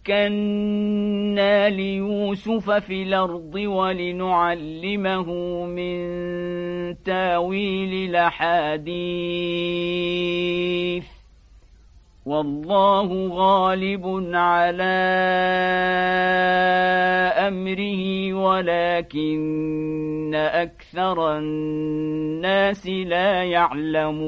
مكنا ليوسف في الأرض ولنعلمه من تاويل الأحاديث. والله غالب على أمره ولكن أكثر الناس لا يعلمون.